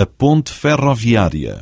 a ponte ferroviária.